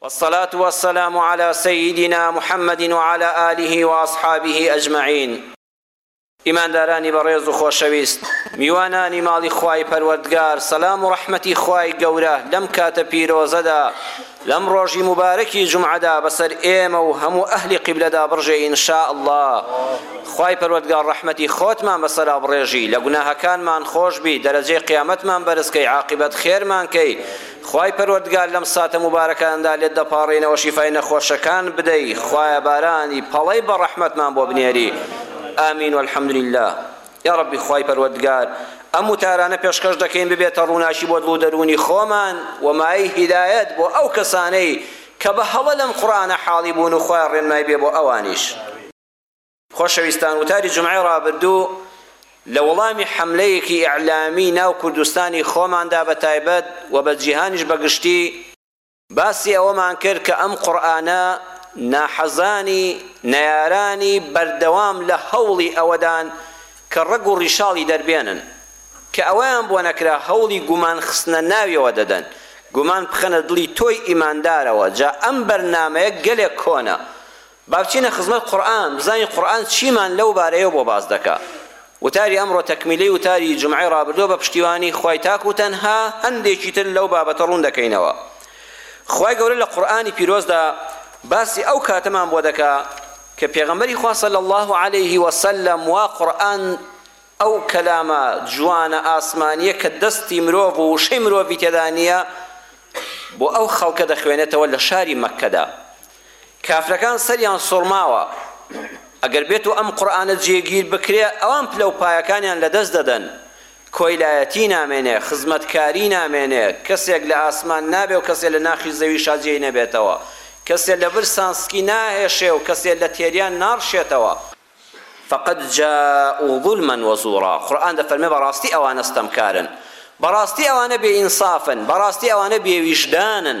والصلاة والسلام علی سیدنا محمد وعلی آله وأصحابه اجمعین ئیماندارانی بەڕێز و خۆشەویست میوانانی ماڵی خوای پەروەردگار سەلام و ڕەحمەتی خوای گەورە لەم کاتە پیرۆزەدا لەم ڕۆژی مبارەکی جمعەدا بەسەر ئێمە و هەموو ئەهلی قیبلەدا بڕژێ ئینشاء اللە خوای پەروەردگار ڕەحمەتی خۆتمان بەسەرا بڕێژی لە گوناهەکانمان خۆشبی دەرەجەی قیامەتمان بەرزکەی عاقبەت خێرمان کەی خوای پەروەردگار لەم ساتە موبارەکاندا لێت دەپاڕێینەوە شیفای نەخۆشەکان بدەی خوایە بارانی پەڵەی بە ڕەحمەتمان بۆ بنێری آمین والحمدللە یاڕەبی خوای پەروەردگار ئەم وتارانە پێشکەش دەکەین ببێتە ڕووناکی بۆ دڵ و دەروونی خۆمان و مایەی هیدایەت بۆ ئەو کەسانەی کە بە هەڵە لەم قورئانە حاڵی بوون و خوایە ڕێنمای بێ بۆ ئەوانیش خۆشەویستان وتاری جومعەی ڕابردوو لە وەڵامی حەملەیەکی ئیعلامی ناو کوردستانی خۆماندا بە تایبەت و بە جیهانیش بە گشتی، باسی ئەوەمان کرد کە ئەم قورئانە ناحەزانی نەیارانی بەردەوام لە هەوڵی ئەوەدان کە ڕەگ و ڕیشاڵی دەربێنن، کە ئەوەیان بۆ نەکرا هەوڵی گومان خستنە ناویەوە دەدەن، گومان بخەنە دڵی تۆی ئیماندارەوە، جا ئەم بەرنامەیە گەلێک کۆنە، با بچینە خزمەت قورئان بزانین قورئان چیمان لەو بارەیەوە بۆ باس دەکا وتاری ئەمڕۆ تەکمیلەی وتاری جومعەی ڕابردووە بە پشتیوانی خوای تاک و تەنها هەندێکی تر لەو بابەتە ڕوون دەکەینەوە خوای گەورە لە قورئانی پیرۆزدا باسی ئەو کاتەمان بۆ دەکا کە پێغەمبەری خوا صلی الله علیه و سلم وا قورئان ئەو کەلامە جوانە ئاسمانیە کە دەستی مرۆڤ و وشەی مرۆڤی تێدا نییە بۆ ئەو خەڵکە دەخوێنێتەوە لە شاری مەککەدا کافرەکان سەریان سوڕماوە، ئەگەر بێتو ئەم قورئانە جێگیر بکرێ ئەوان پلە و پایەکانیان لە دەست دەدەن، کۆیلایەتی نامێنێ، خزمەتکاری نامێنێ، کەسێک لە ئاسمان نابێ و کەسێ لە ناخی زەویشا جێی نەبێتەوە، کەسێ لە برسان سکی ناهێشێ و کەسێ لە تێریان ناڕشێتەوە. فقد جاءو ظلما وزورا، قورئان دەفەرمێ بەڕاستی ئەوانە ستەمکارن، بەڕاستی ئەوانە بێ ئینسافن، بەڕاستی ئەوانە بێ ویژدانن،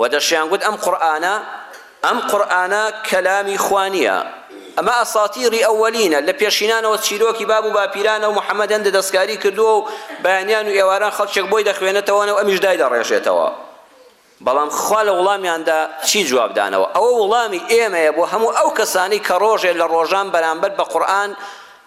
وە دەشیانگوت ئەم قورئانە ئەم قورئانە کەلامی خوا نییە ئەمە ئەساتیری ئەوەلینە لە پێشینانەوە چیرۆکی باب و باپیرانە و محمد هەندە دەستکاری کردووە و بەیانیان و ئێواران خەڵکێک بۆی دەخوێنێتەوەە و ئەمیش دایدەڕێژێتەوە بەڵام خوا لە وڵامیاندا چی جواب دانەوە ئەوە وڵامی ئێمەیە بۆ هەموو ئەو کەسانی کە ڕۆژێ لە ڕۆژان بەرامبەر بە قورئان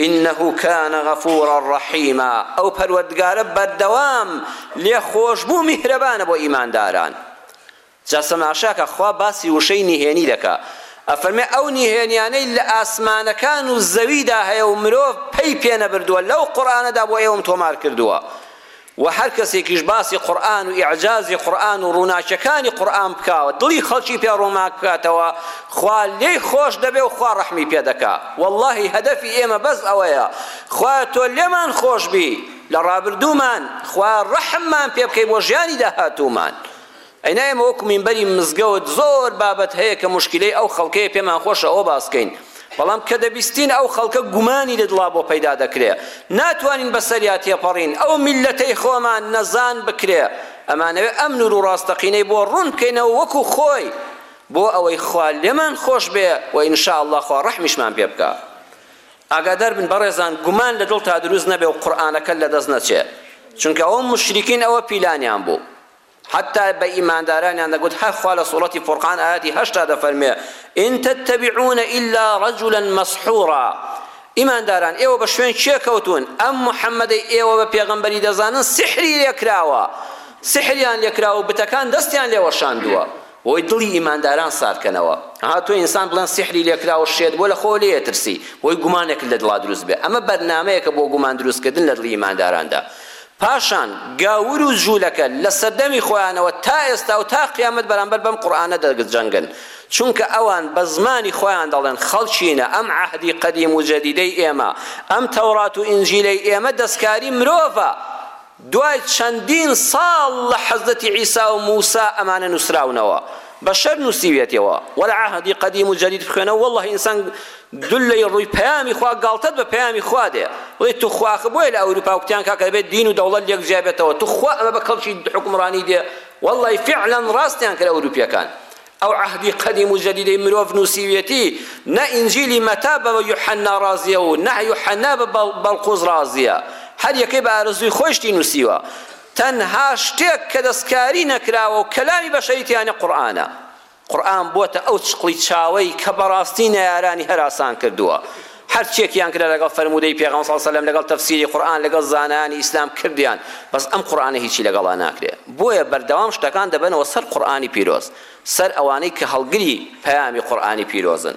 انه کان غفورا رحیما ئەو پەروەردگارە بەردەوام لێخۆشبوو میهرەبانە بۆ ئیمانداران جا سەماشاکە خوا باسی وشەی نهێنی دەکا ئەفەرمێ ئەو نهێنیانەی لە ئاسمانەکان و زەویدا هەیە و مرۆڤ پەی پێنەبردووە لەو قورئانەدا بۆ ئێوەم تۆمار کردووە وە هەر کەسێکیش باسی قورئان و ئیعجازی قورئان و ڕووناکیەکانی قورئان بکا و دڵی خەڵکی پێ ڕووناک بکاتەوە خوا لێی خۆش دەبێ و خوا ڕەحمی پێ دەکا وەڵاهی هەدەفی ئێمە بەس ئەوەیە خوایە تۆ لێمان خۆش بی لە ڕابردوومان خوایە ڕەحممان پێ بکەی بۆ ژیانی داهاتوومان ئەینا ئێمە وەکو مینبەری مزگەوت زۆر بابەت هەیە کە موشکیلەی ئەو خەڵکەیە پێمان خۆشە ئەوە باس کەین بەڵام کە دەبیستین ئەو خەڵکە گومانی لە دڵا بۆ پەیدا دەکرێ ناتوانین بەسەریا تێپەڕین ئەو میللەتەی خۆمان نەزان بکرێ ئەمانەوێ ئەم نور و ڕاستەقینەی بۆ ڕوون بکەینەوە وەکو خۆی بۆ ئەوەی خوا لێمان خۆش بێ و ان شاء اللە خوا ڕەحمیشمان پێ بکا ئاگادار بن بەڕێزان گومان لە دڵتا دروست نەبێ و قورئانەکەت لەدەست نەچێ چونکە ئەوە موشریکین ئەوە پیلانیان بوو حەتتا بە ئیماندارانیان دەگوت هەر خوا لە سوڕەتی فورقان ئایەتی هەشتا دەفەرموێ ان تتبعون الا رجلا مسحورا ئیمانداران ئێوە بە شوێن کێ کەوتون ئەم محەممەدەی ئێوە بە پێغەمبەری دەزانن سحری لێکراوە سحریان لێکراوە بتەکان دەستیان لێوەشاندووە بۆی دڵی ئیمانداران سارکەنەوە ها تۆ ئینسان بڵێن سحری لێکراوە شێت بۆ لە خۆ لێ ترسی بۆی گومانێک لە دڵا دروست بێ ئەمە بەرنمەیەکە بۆ گومان دروستکردن لە دڵی ئیمانداراندا پاشان گاور و جولەکە لە سەردەمی خۆیانەوە تا ئێستا و تا قیامەت بەرامبەر بەم قورئانە دەجەنگن چونکە ئەوان بە زمانی خۆیان دەڵێن خەڵکینە ئەم عەهدی قەدیم و جەدیدەی ئێمە ئەم تەورات و ئینجیلەی ئێمە دەستکاری مرۆڤە دوای چەندین ساڵ لە حەزرەتی عیسا و موسا ئەمانە نوسراونەوە بەشەر نوسیویەتیەوە وەرە عەهدی قەدیم و جەدید بخوێنەوە واللە ئینسان دولەی ڕووی پەیامی خوا گاڵتەت بە پەیامی خوا دێ بڵێ توخوا ئەخ بۆیە لە ئەوروپا وکتیان کاکە دەبێت دین و دەوڵەت لێک جیا بێتەوە توخوا ئەمە بە کەڵکی حوکمڕانی دێ واللە فعلا ڕاستیان کرد ئەوروپیەکان ئەو عەهدی قەدیم و جەدیدەی مرۆڤ نووسیویەتی نە ئینجیلی مەتا بە یوحەنا ڕازیە و نە یوحەنا بە بەڵقوز ڕازیە هەر یەکەی بە ئارەزووی خۆیشتی نووسیوە تەنها شتێک کە دەستکاری نەکراوە و کەلامی بەشەری تیانە قورئانە. قورئان بووەتە ئەو چقڵی چاوەی کە بەڕاستی نەیارانی هەراسان کردووە. هەر چێکیان کرا لەگەڵ فەرموودەی پێغەمبەر صلی اللە علیە و سلم لەگەڵ تەفسیری قورئان لەگەڵ زانایانی ئیسلام کردیان بەس ئەم قورئانە هیچی لەگەڵا ناکرێ بۆیە بەردەوام شتەکان دەبەنەوە سەر قورئانی پیرۆز سەر ئەوانەی کە هەڵگری پەیامی قورئانی پیرۆزن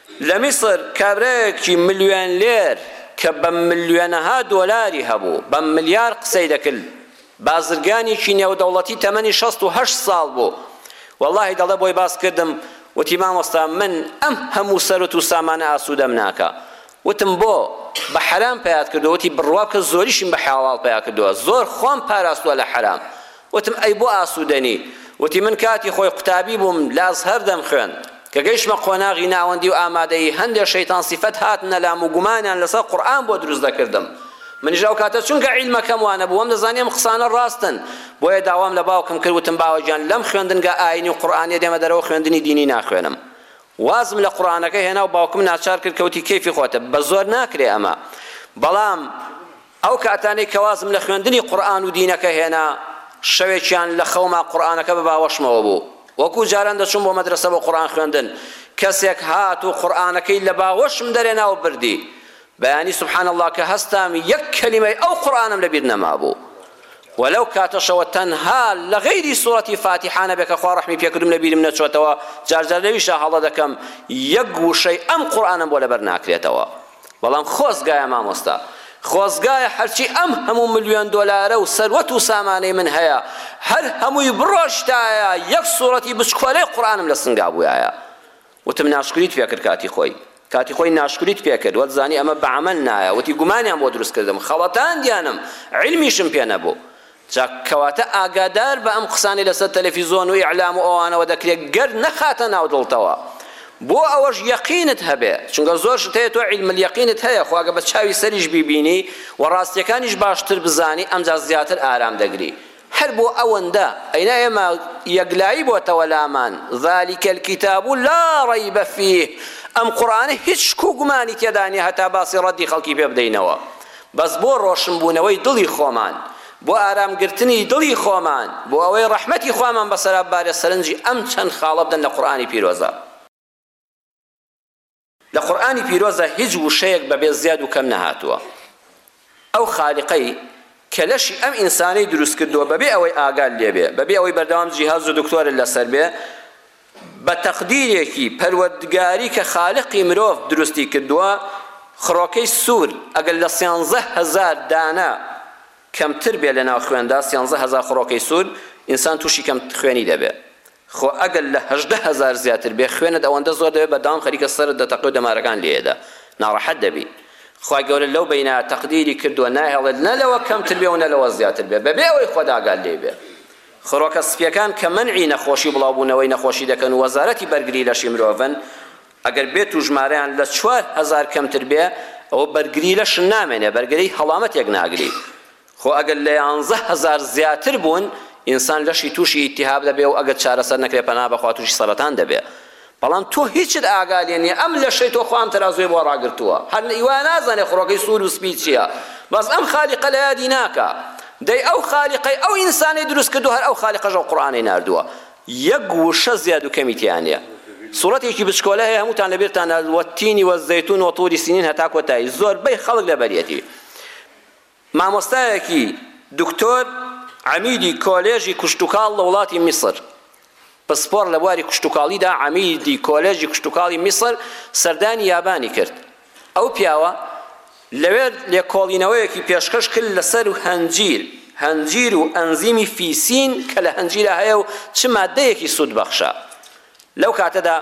لە میسر کابرایەکی ملیۆنلێر کە بە ملیۆنەها دۆلاری هەبوو، بە ملیار قسەی دەکرد، بازرگانێکی نێودەوڵەتی تەمەنی شەست و هەشت ساڵ بوو، وەڵاهی دەڵێ بۆی باس کردم، وتی مامۆستا من ئەم هەموو سەروەت و سامانە ئاسوودەم ناکا، وتم بۆ؟ بە حەرام پەیات کردووە، وتی بڕوا بکە زۆریشیم بە حاڵاڵ پەیا کردووە، زۆر خۆم پاراستووە لە حەرام. وتم ئەی بۆ ئاسوودە نی؟ وتی من کاتی خۆی قوتابی بووم لە ئەزهەر دەمخوێند، کە گەیشتمە قۆناغی ناوەندی و ئامادەیی، هەندێ شەیتان سیفەت هاتنە لام و گومانیان لەسەر قورئان بۆ دروست دەکردم. منیش ئەو کاتە چونکە عیلمەکەم وا نەبوو، وەمدەزانی ئەم قسانە ڕاستن، بۆیە داوام لە باوکم کرد، وتم باوە گیان لەم خوێندنگا ئایینی و قورئانییە دێمە دەرەوە خوێندنی دینی ناخوێنم. وازم لە قورئانەکە هێنا و باوکم ناچار کرد کە وتی کەیفی خۆتە، بە زۆر ناکرێ ئەمە، بەڵام، ئەو کاتانەی کە وازم لە خوێندنی قورئان و دینەکە هێنا، شەوێکیان لە خەوما قورئانەکە بە باوەشمەوە بوو. وەکوو جاران دەچووم بۆ مەدرەسە بۆ قورئان خوێندن، کەسێک هات و قورئانەکەی لە باوەشم دەرێنا و بردی. بەیانی سبحان اللە کە هەستام یەک کەلیمەی ئەو قورئانەم لە بیر نەمابوو. وە لەو کاتەشەوە تەنها لە غەیری سورەتی فاتیحا نەبێ کە خوا ڕەحمی پێکردووم لە بیرم نەچۆتەوە، جار جار لەویشا هەڵە دەکەم یەک وشەی ئەم قورئانەم بۆ لەبەر ناکرێتەوە. بەڵام خۆزگایە مامۆستا. خۆزگایە هەرچی ئەم هەموو ملیۆن دۆلارە و سەروەت و سامانەی من هەیە هەر هەمووی بڕۆشتایە یەک سوڕەتی بچکۆلەی قورئانم لە سنگا بوویایە وتم ناشکریت پێکرد کاتی خۆی کاتی خۆی ناشکریت پێکرد وەت زانی ئەمە بە عەمەل نایە وتی گومانیان بۆ دروست کردم خەڵەتاندیانم عیلمیشم پێ نەبوو جا کەواتە ئاگادار بە ئەم قسانەی لەسەر تەلەفیزۆن و ئیعلام و ئەوانەوە دەکرێ گەر نەخاتە ناو دڵتەوە بۆ ئەوەش یەقینت هەبێ چونکە زۆر شت هەیە تۆ عیلم الیقینت هەیە خۆ ئەگە بە چاوی سەریش بیبینی و ڕاستیەکانیش باشتر بزانی ئەمجا زیاتر ئارام دەگری هەر بۆ ئەوەندە ئەینا ئێمە یەکلایی بۆتەوە لامان ذلک الکتاب لا ریب فیه ئەم قورئانە هیچ شک و گومانی تێدا نیە هەتا باسی ڕەدی خەڵکی پێ بدەینەوە بەس بۆ ڕۆشنبوونەوەی دڵی خۆمان، بۆ ئارامگرتنی دڵی خۆمان، بۆ ئەوەی ڕەحمەتی خوامان بەسەرا ببارێت سەرنجی ئەم چەند خاڵە بدەن لە قورئانی پیرۆزدا. لە قورئانی پیرۆزدا هیچ وشەیەک بەبێ زیاد و کەم نەهاتووە. ئەو خالیقەی کە لەشی ئەم ئینسانەی دروستکردووە بەبێ ئەوەی ئاگات لێبێ، بەبێ ئەوەی بەردەوام جیهاز و دکتۆرت لەسەربێ، بە تەقدیرێکی پەروەردگاری کە خالقی مرۆڤ دروستی کردووە، خڕۆکەی سوور ئەگەر لە سیانزە هەزار دانە کەمتر بێت لەناو خوێندا، سیانزە هەزار خڕۆکەی سوور، ئینسان تووشی کەم خوێنی دەبێت. خۆ ئەگەر لە هەژدە هەزار زیاتر بێت خوێنت ئەوەندە زۆر دەبێت بە داوام خەریکە سەرت دەتەقێ و دەمارەکان لێیەدا ناڕەحەت دەبیت. خوای گەورە لەو بەینە تەقدیری کردووە ناهێڵێت نە لەوە کەمتر بێت و نە لەوە زیاتر بێت بەبێ ئەوەی خۆت ئاگات لێی بێت. خرۆکە سپیەکان کە مەنعی نەخۆشی و بڵاوبوونەوەی نەخۆشی دەکەن و وەزارەتی بەرگری لەشی مرۆڤن، ئەگەر بێت و ژمارەیان لە چوار هەزار کەمتر بێ ئەوە بەرگری لەش نامێنێ بەرگری هەڵامەتێک ناگری خۆ ئەگەر لە یانزە هەزار زیاتر بوون ئینسان لەشی تووشی ئیتیهاب دەبێ و ئەگەر چارەسەر نەکرێ پەنا بەخوا تووشی سەرەتان دەبێ بەڵام تۆ هیچت ئاگا لێ نیە ئەم لەشەی تۆ خوا ئەم تەرازوەی بۆ ڕاگرتووە هەر لەیوا نازانێ خڕۆکەی سوور و سپی چیە بەس ئەم خالیقە لە یادی ناکا دەی ئەو خالیقەی ئەو ئینسانەی دروست کردووە هەر ئەو خالیقەش ئەو قورئانەی ناردووە یەک وشە زیاد و کەمی تیا نیە سورەتێکی بچکۆلە هەیە هەمووتان لە بیرتانە وەتینی وەزەیتون وەطوری سینین هەتا کۆتایی زۆربەی خەڵک لەبەریەتی مامۆستایەکی دکتۆر عەمیدی کۆلێژی کشتوکاڵ لە وڵاتی میسر پسپۆڕ لە بواری کشتوکاڵیدا عەمیدی کۆلێژی کشتوکاڵی میسر سەردانی یابانی کرد ئەو پیاوە لەوێ لێکۆڵینەوەیەکی پێشکەش کرد لەسەر هەنجیر هەنجیر و ئەنزیمی فیسین کە لە هەنجیرە هەیە و چ ماددەیەکی سوودبەخشە لەو کاتەدا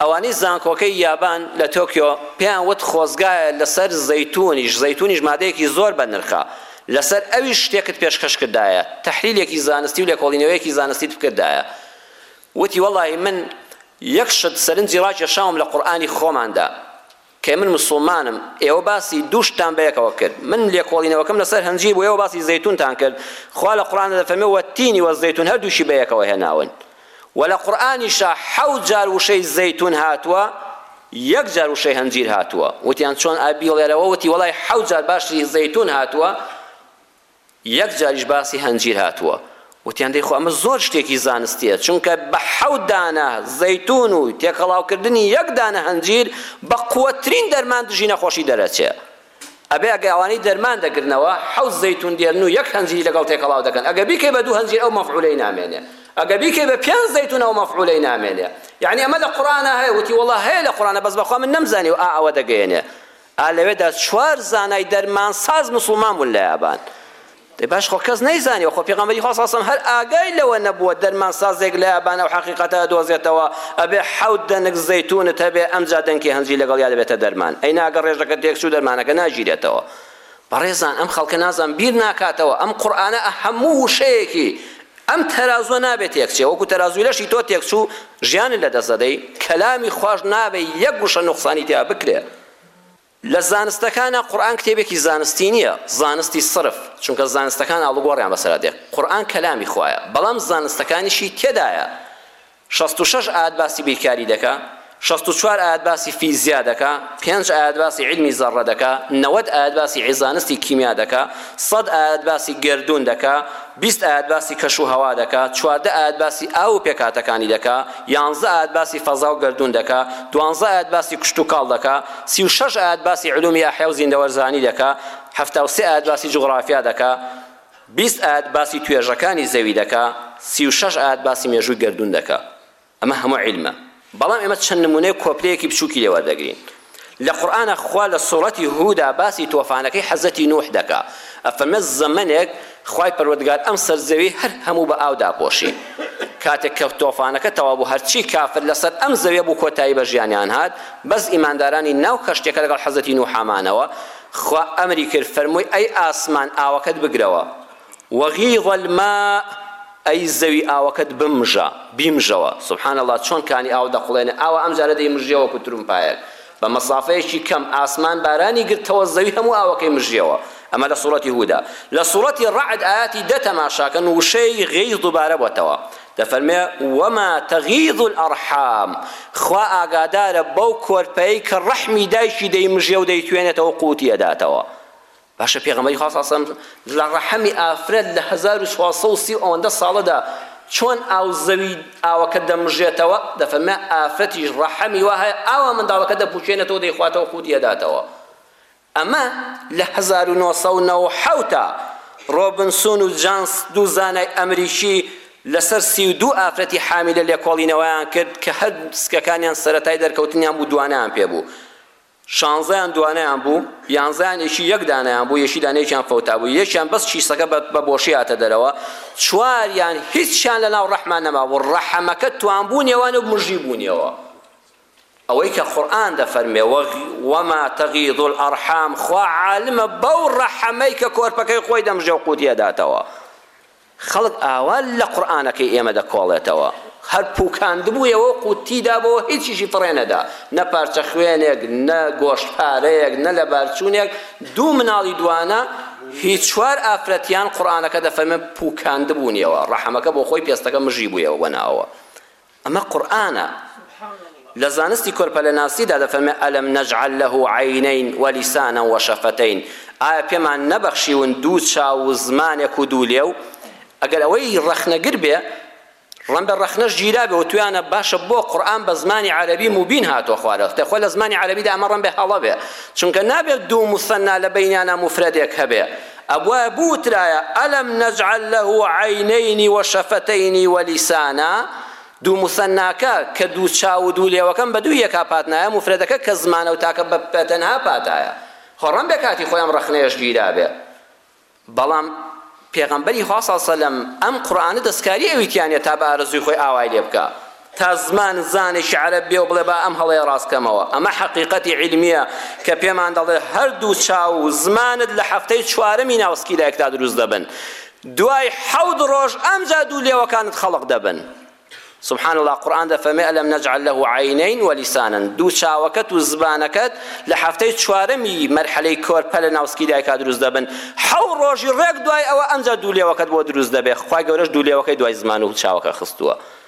ئەوانەی زانکۆکەی یابان لە تۆکیۆ پێیان وت خۆزگایە لەسەر زەیتونیش، زەیتونیش مادەیەکی زۆر بەنرخە، لەسەر ئەویش شتێکت پێشکەش کردایە، تەحلیلێکی زانستی و لێکۆڵینەوەیەکی زانستیت بکردایە. وتی وەڵاهی من یەک شت سەرنجی ڕاکێشاوم لە قورئانی خۆماندا. کە من موسڵمانم ئێوە باسی دوو شتتان بەیەکەوە کرد من لێکۆڵینەوەکەم لەسەر هەنجیر بوو ئێوە باسی زەیتونتان کرد خوا لە قورئاندا دەفەرمێ وەتینی وەزەیتون هەردووکی بەیەکەوە هێناون وە لە قورئانیشا حەوت جار وشەی زەیتون هاتووە یەک جار وشەی هەنجیر هاتووە وتیان چۆن ئەبیڵێرەوە وتی وەڵای حەوت جار باشی زەیتون هاتووە یەک جاریش باسی هەنجیر هاتووە وتیان دەی خۆ ئەمە زۆر شتێکی زانستیە چونکە بە حەوت دانە زەیتون و تێکەڵاو کردنی یەک دانە هەنجیر بە قوەترین دەرمان دژی نەخۆشی دەرەچێ ئەبێ ئەگە ئەوانەی دەرمان دەگرنەوە حەوت زەیتون دێرن و یەک هەنجیری لەگەڵ تێکەڵاو دەکەن ئەگە بیکەی بە دوو هەنجیر ئەو مەفعولەی نامێنێ ئەگە بیکەی بە پێنج زەیتون ئەو مەفعولەی نامێنێ یعنی ئەمە لە قورئانە هەیە وتی وەڵا هەیە لە قورئانە بەس بەخوا من نەمزانی و ئا ئەوە دەگەیەنێ ئا لەوێدا چوار زانای دەرمان ساز موسڵمان بوون لە یابان دەی باش خۆ کەس نەیزانیەوە خۆ پێغەمبەری خوا ساسم هەر ئاگای لەوە نەبووە دەرمان سازێک لە یابان ئەو حەقیقەتە دۆزێتەوە ئەبێ حەوت دەنک زەیتونت هەبێ ئەمجا دەنکی هەنجیر لەگەڵیا دەبێتە دەرمان ئەی ناگە ڕێژەکە تێکچوو دەرمانەکە ناگیرێتەوە بەڕێزان ئەم خەڵکە نازانم بیر ناکاتەوە ئەم قورئانە ئە هەموو وشەیەکی ئەم تەرازوە نابێ تێک چێ وەکو تەرازوی لەشی تۆ تێک چوو ژیانت لە دەست دەدەی کەلامی خواش نابێ یەک وشە نوقسانی تیا بکرێ لە زانستەکانا قورئان کتێبێکی زانستی نیە زانستی سرف چونکە زانستەکان ئاڵوگۆڕیان بەسەرا دێ قورئان کەلامی خوایە بەڵام زانستەکانیشی تێدایە شەست و شەش ئایەت باسی بیرکاری دەکا، شەست و چوار ئایەت باسی فیزیا دەکا، پێنج ئایەت باسی عیلمی زەڕە دەکا، نەوەد ئایەت باسی عیزانستی کیمیا دەکا، سەد ئایەت باسی گەردوون دەکا، بیست ئایەت باسی کەش و هەوا دەکا، چواردە ئایەت باسی ئاو و پێکهاتەکانی دەکا، یانزدە ئایەت باسی فەزا و گەردوون دەکا، دوانزدە ئایەت باسی کشتوکاڵ دەکا، سی و شەش ئایەت باسی علومی ئەحیا و زیندەوەرزانی دەکا، حەفتا و سێ ئایەت باسی جوغرافیا دەکا، بیست ئایەت باسی توێژەکانی زەوی دەکا سی و شەش ئایەت باسی مێژووی گەردوون دەکا ئەمە هەموو عیلمە بەڵام ئێمە چەند نموونەی کۆپلەیەکی بچووکی لێ وەردەگرین لە قورئانا خوا لە سوڕەتی هودا باسی تۆفانەکەی حەزەتی نوح دەکا ئەفەرمێ زەمەنێک خوای پەروەردگار ئەم سەر زەوی هەر هەموو بە ئاو داپۆشی کاتێک کە تۆفانەکە تەواو بوو هەرچی کافر لەسەر ئەم زەویە بوو کۆتایی بە ژیانیان هات بەس ئیماندارانی ناو کەشتیەکە لەگەڵ حەزەتی نوحامانەوە خوا ئەمری کرد فەرمووی ئەی ئاسمان ئاوەکەت بگرەوە، وغیض الماء، ئەی زەوی ئاوەکەت بمژە، بیمژەوە، سبحان اللە چۆن کانی ئاو دەخوڵێنێ، ئاوە ئەمجارە دەیمژیە وەکو ترومپایەک، بە مەسافەیەکی کەم ئاسمان بارانی گرتەوە زەوی هەموو ئاوەکەی مژیەوە، ئەمە لە سورەتی هودا، لە سورەتی رعد ئایاتی دە تەماشاکەن وشەی، غیض، دوبارە بۆتەوە، دەفەرمێ، وما تغیض الارحام، خوا ئاگادارە بەو کۆرپەیەی کە ڕەحمی دایکی دەیمژێ و دەیتوێنێتەوە و قوتی ئەداتەوە. باشە پێغەمبەری خوا صلی اللە علیە و سلم لە ڕەحمی ئافرەت لە هەزار و چوار سەد و سی و ئەوەندە ساڵەدا چۆن ئاو زەوی ئاوەکە دەمژێتەوە، دەفەرمێ ئافرەتیش ڕەحمی وا هەیە ئاوا منداڵەکە دەپوشێنێتەوە و دەیخواتەوە و قوتی ئەداتەوە. ئەمە لە هەزار و نۆ سەد و نەوە و حەوت ە ڕۆبنسون و جانس دوو زانای ئەمریکی لەسەر سی و دوو ئافرەتی حامیلە لێکۆڵینەوەیان کرد کە هەر سکەکانیان سەرەتای دەرکەوتنیان بوو دوانەیان پێ بوو شانزەیان دوانەیان بوو یانزەیان یەکی یەک دانەیان بوو یەکی دانە یەکیان فەوتا بوو یەکیان بەس کیسەکە بە بۆشی هاتە دەرەوە چواریان هیچیان لەناو ڕەحما نەمابوو ڕەحمەکە توانبوونیەوە و مژی بوونیەوە. ئەوەی کە قورئان دەفەرمێ وما تغیض الارحام خوا عالمە بەو ڕەحەمەی کە کۆرپەکەی خۆی دەمژێ و قوتی ئەداتەوە خەڵک ئاوا لە قورئانەکەی ئێمە دەکۆڵێتەوە هەر پوکاندبوویەوە و قوتی دابەوە هیچیشی فڕێ نەدا نە پارچە خوێنێک نە گۆشت پارەیەک نە لەبارچوونێک دوو مناڵی دوانە هی چوار ئافرەتیان قورئانەکە دەفەرمێن پوکاندبوونیەوە ڕەحەمەکە بۆ خۆی پێستەکە مژی بوویەوە بەناوەوە ئەمە قورئانە لە زانستی کۆرپەلەناسیدا دەفەرمێ ئەلەم نەجعەل لەه عەینەین وەلیسانا وەشەفەتەین ئایا پێمان نەبەخشیون دوو چاو و زمانێک و دوو لێو ئەگەر ئەوەی ڕەخنەگر بێ ڕەنبە ڕەخنەش گیرابێ و تویانە باشە بۆ قورئان بە زمانی عەرەبی مبین هاتووە خوارەوە تێ خۆ لە زمانی عەرەبیدا ئەمە ڕەنبێ هەڵە بێ چونکە نابێت دوو موسەننا لە بەینیانا موفرەدێک هەبێ ئەبوایە بوترایە الم نجعل له عینین و شفتین و لسانا دوو موسەناکە کە دوو چاو و دوو لێوەکەم بە دوو یەکا پاتنایە موفرەدەکە کە زمانە و تاکە بە بە تەنها پاتایە خۆ ڕەنبێ کاتی خۆی ئەم ڕەخنەیەش گیرابێ بەڵام پێغەمبەری خوا صلی اللە علیه و سلم ئەم قورئانە دەستکاری ئەوی تیا نیە تا بە ئارەزووی خۆی ئاوای لێ بکا تا زمان زانێکی عەرەب بێ و بڵێ با ئەم هەڵەیە ڕاست کەمەوە. ئەمە حەقیقەتی عیلمییە کە پێمان دەڵێ هەر دوو چاو و زمانت لە هەفتەی چوارەمی ناو سکیلایەکدا دروست دەبن. دوای حەوت ڕۆژ ئەمجا دوو لێوەکانت خەڵق دەبن. سبحان اللە قورئان دەفەرمێ الم نجعل له عینین و لسانا دوو چاوەکەت و زبانەکەت لە هەفتەی چوارەمی مەرحەلەی کۆرپە لە ناو سکیدایکا دروست دەبن حەو ڕۆژی ڕێک دوای ئەوە ئەمجا دوو لێوەکەت بۆ دروست دەبێ خوای گەورەش دوو لێوەکەی دوای زمان و چاوەکە خستووە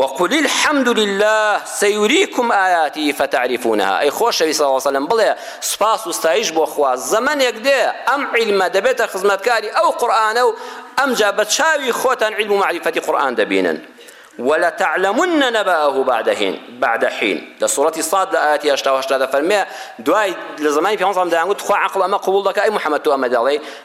وقل الحمد للە سیوریکم آیاتی فتعرفونها ئەی خۆشەویست صلی اللە علیە وسلم بڵێ سوپاس و ستایش بۆ خوا زەمەنێک دێ ئەم عیلمە دەبێتە خزمەتکاری ئەو قورئانە و ئەمجا بە چاوی خۆتان عیلم و مەعریفەتی قورئان دەبینن ولتعلمن نبأه بعد حين بعد حين لە سورەتی صاد لە ئایەتی هەشتا و هەشتا دەفەرمێ دوای لە زمانی پێغەمبەر دەیانگوت خوا عەقڵ ئەمە قبوڵ دەکا ئەی محمد تۆ ئەمە دەڵێی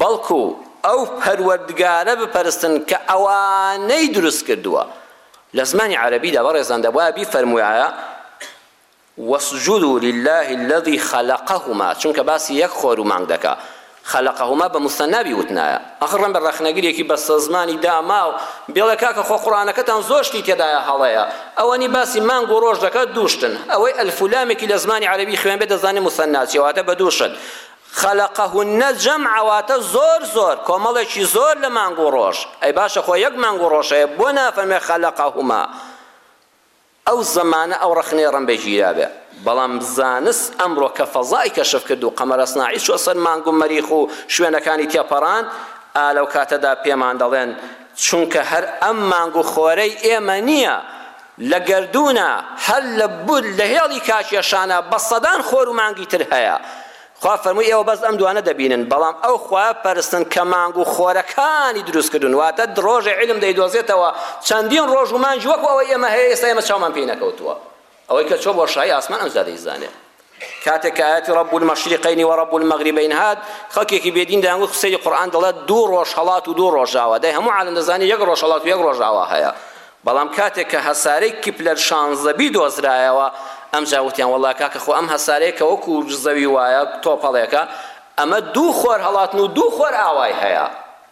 بەڵکو ئەو پەروەردگارە بپەرستن کە ئەوانەی دروست کردووە. لە زمانی عەرەبیدا بەڕێزان دەبوایە بیفەرموویایە، واسجدوا للە الذی خلقهما، چونکە باسی یەک خۆر و مانگ دەکا، خلقهما بە موسەنا بیوتنایە. ئاخر ڕەنبە ڕەخنەگرێکی بەستەزمانی داماو بێڵێ کاکە خۆ قورئانەکەتان زۆر شتی تێدایە هەڵەیە، ئەوەنی باسی مانگ و ڕۆژ دەکا دوو شتن. ئەوەی ئەلف و لامێکی لە زمانی عەرەبی خوێنبێ دەزانێ موسەنا چیە، واتە بە دوو شت. خلقهن جمع واتە زۆر زۆر کۆمەڵێکی زۆر لە مانگ و ڕۆژ ئەی باشە خۆ یەک مانگ و ڕۆژ هەیە بۆ نافەرمێ خلقهما ئەو زمانە ئەو ڕەخنەی ڕەمبێ گیرابێ بەڵام زانست ئەمڕۆ کە فەزای کەشف کرد و قەمەرەسناعی چوە سەر مانگ و مەریخ و شوێنەکانی تێپەڕاند ئا لەو کاتەدا پێمان دەڵێن چونکە هەر ئەم مانگ و خۆرەی ئێمە نییە لە گەردوونە هەر لە بوور لە هێڵی کاکێشانە بە سەدان خۆر و مانگی تر هەیە خوا فەرمووی ئێوە بەس ئەم دوانە دەبینن بەڵام ئەو خوایە پەرستن کە مانگ و خۆرەکانی دروست کردوون واتە ڕۆژێ عیلم دەیدۆزێتەوە چەندین ڕۆژ و مانگی وەکو ئەوەی ئێمە هەیە ئێستا ئێمە چاومان پێی نەکەوتووە ئەوەی کە چۆ بۆشایی ئاسمان ئەمجا دەیزانێ کاتێک کە ئاەتی ڕب المەشریقین و ڕب المەغریبین هات خەڵکێکی بێدین دەیانگوت سەیری قورآن دەڵێت دوو ڕۆژ هەڵات و دوو ڕۆژاوە دای هەموو عالم دەزانی یەک ڕۆژ هەڵات و یەک ڕۆژاوە هەیە بەڵام کاتێک کە هەسارەی کیپلەر شانزەبی دۆزرایەوە ئەمجا وتیان وەڵا کاکە خۆ ئەم هەسارەیە کە وەکو زەوی وایە تۆپەڵێکە ئەمە دوو خۆر هەڵاتن و دوو خۆر ئاوای هەیە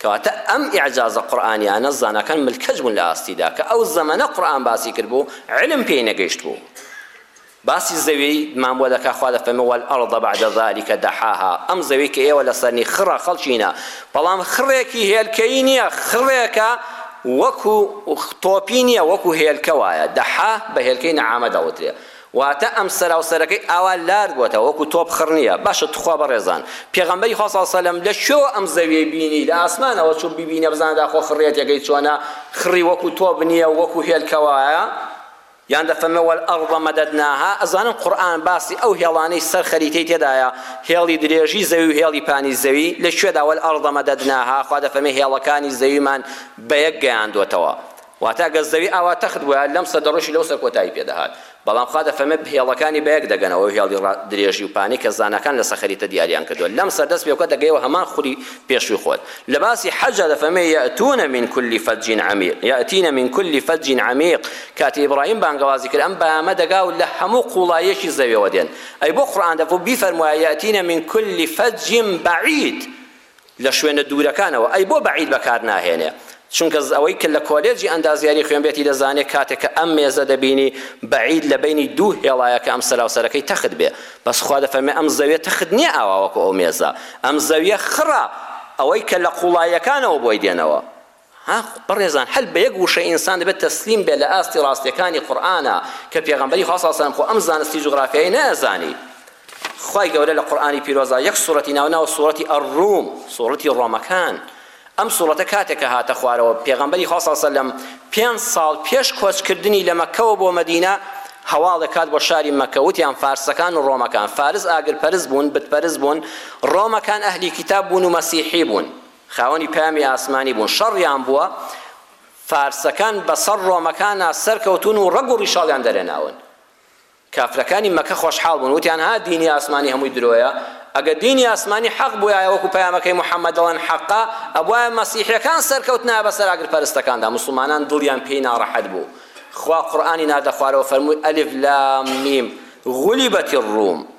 کەواتە ئەم ئیعجازە قورئانیانە زاناکان ملکەچ بوون لە ئاستیدا کە ئەو زەمەنە قورئان باسی کردبوو علم پێی نەگەیشتبوو باسی زەوی مان بۆ دەکا خوا دەفەرمێ والارض بعد ذلک دحاها ئەم زەوی کە ئێوە لەسەرنی خڕە خەڵکینە بەڵام خڕێکی هێلکەیی نییە خڕێکە وەکو تۆپی نییە وەکو هێلکە وایە دحاه بە هێلکەی نەعامە دەوترێ واتە ئەم سەرا و سەرەکەی ئاوا لار بۆتەوە وەکو تۆپ خڕ نیە باشە توخوا بەڕێزان پێغەمبەری خوا ساڵ سەلەم لە کوێوە ئەم زەویەی بینی لە ئاسمانەوە چوو بیبینە بزانە داخۆ خڕیەتیەکەی چۆنە خڕی وەکو تۆپ نیە و وەکو هێلکە وایە یان دەفەرمێ والارض مددناها ئەزانم قورئان باسی ئەو هێڵانەی سەر خەریتەی تێدایە هێڵی درێژی زەوی و هێڵی پانی زەوی لە کوێدا والارض مددناها خوا دەفەرمێ هێڵەکانی زەویمان بەیەک گەیاندوەتەوە واتە گەر زەوی ئاوا تەخت بوایە لەم سەر دەڕۆیشت لەو سەر کۆتایی پێ دەهات. بەڵام خوا دەفەرمێت هێڵەکانی بەیەک دەگەنەوە، ئەو هێڵی ڕا درێژی و پانەی کە زاناکان لە سەخەریتە دیاریان کردووە لەم سەر دەست پێ بکە دەگەیەوە هەمان خولی پێشووی خۆت. لە باسی حەجدا دەفەرمێت یەئتوونە من کل فج عمیق یەئتینە من کل فج عمیق کاتێ ئیبڕاهیم بانگەوازی کرد ئەم بەیامە دەگا و لە هەموو قوڵاییەکی زەویەوە دێن ئەی بۆ قوڕئان دەفەو بیفەرموایە یەئتینە من کل فج بعید لە شوێنە دوورەکانەوە ئەی بۆ بەعید بەکار ناهێنێ چونکە ئەوەی کە لە کۆلێجی ئەندازیاری خوێنبێتی دەزانێ کاتێک کە ئەم مێزە دەبینی بەعید لە بەینی دوو هێڵایە کە ئەم سەراو سەرەکەی تەخت بێ بەس خوا دەفەرمێ ئەم زەویە تەخت نیە ئاوا وەکو ئەو مێزە ئەم زەویە خڕە ئەوەی کە لە قوڵاییەکانەوە بۆی دێنەوە ها بەڕێزان هەر بە یەک وشە ئینسان دەبێت تەسلیم بێت لە ئاستی ڕاستیەکانی قورئانە کە پێغەمبەری خوا صلی اللە علیە و سلم خۆ ئەم زانستی جوغرافیای نەئەزانی خوای گەورە لە قورئانی پیرۆزا یەک سورەتی ناوە ناوە سورەتی الروم سورەتی ڕۆمەکان ئەم سورەتە کاتێک کە هاتە خوارەوە پێغەمبەری خوا صلی اللە علیە و سلم پێنج ساڵ پێش کۆچکردنی لە مەککەوە بۆ مەدینە هەواڵێک هات بۆ شاری مەککە وتیان فارسەکان و ڕۆمەکان فارس ئاگرپەرست بوون بتپەرست بوون ڕۆمەکان ئەهلی کیتاب بوون و مەسیحی بوون خاوەنی پەیامی ئاسمانی بوون شەڕیان بووە فارسەکان بەسەر ڕۆمەکانا سەرکەوتون و ڕەگ و ڕیشاڵیان دەرێناون کافرەکانی مەکە خۆشحاڵ بوون وتیان ها دینی ئاسمانی هەمووی درۆیە ئەگە دینی ئاسمانی حەق بوایە وەکو پەیامەکەی محەممەد دەڵێن حەقا ئەبوایە مەسیحەکان سەرکەوتنایە بەسەر ئاگرپەرستەکاندا مسلمانان دڵیان پێی ناڕەحەت بوو خوا قورئانی ناردە خوارەوە فەرمووی ئەلف لام میم غلبت الروم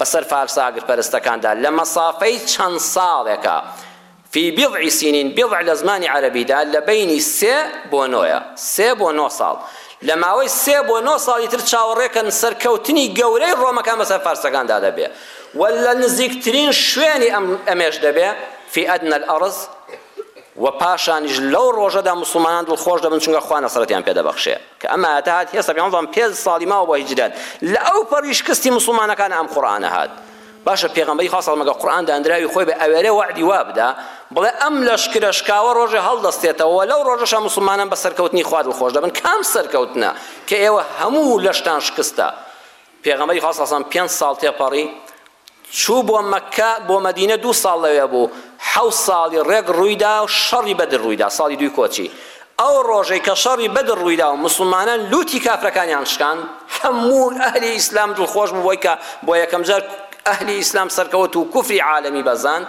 بەسەر فارسە ئاگرپەرستەکاندا لە مەسافەی چەند ساڵێکا، فی بضع سنین، بضع لە زمانی عەرەبیدا لە بەینی سێ بۆ نۆیە، سێ بۆ نۆ ساڵ، لە ماوەی سێ بۆ نۆ ساڵی تر چاوەڕێکەن سەرکەوتنی گەورەی ڕۆمەکان بەسەر فارسەکاندا دەبێ و لە نزیکترین شوێنی ئەم ئەمێش دەبێ فی ادنی الارض، وە پاشانیش لەو ڕۆژەدا موسڵمانان دڵخۆش دەبن چونکە خوا نەسرەتیان پێ دەبەخشێ کە ئەم ئایەتە هات هێستا پێغەمبەر سەڵام پێنج ساڵی ماوە بۆ هیجرەت لە ئەو پەڕی شکستی موسڵمانەکانە ئەم قورئانە هات باشە پێغەمبەری خوا سەڵام ئەگەر قورئان دانراوی خۆی بێ ئەوێرێ وەعدی وا بدا بڵێ ئەم لەشکرە شکاوە ڕۆژێ هەڵدەستێتەوە لەو ڕۆژەشە موسڵمانان بە سەرکەوتنی خوا دڵخۆش دەبن کام سەرکەوتنە کە ئێوە هەموو لەشتان شکستە پێغەمبەری خوا سەڵام پێنج ساڵ تێپەڕی چوو بۆ مەککە بۆ مەدینە دوو ساڵ لەوێ بوو حەوت ساڵی ڕێک ڕوویدا و شەڕی بەدر ڕوویدا ساڵی دووی کۆچی ئەو ڕۆژەی کە شەڕی بەدر ڕوویدا و موسڵمانان لووتی کافرەکانیان شکاند هەموو ئەهلی ئیسلام دڵخۆش بوو بۆی کە بۆ یەکەم جار ئەهلی ئیسلام سەرکەوت و کوفری عالەمی بەزاند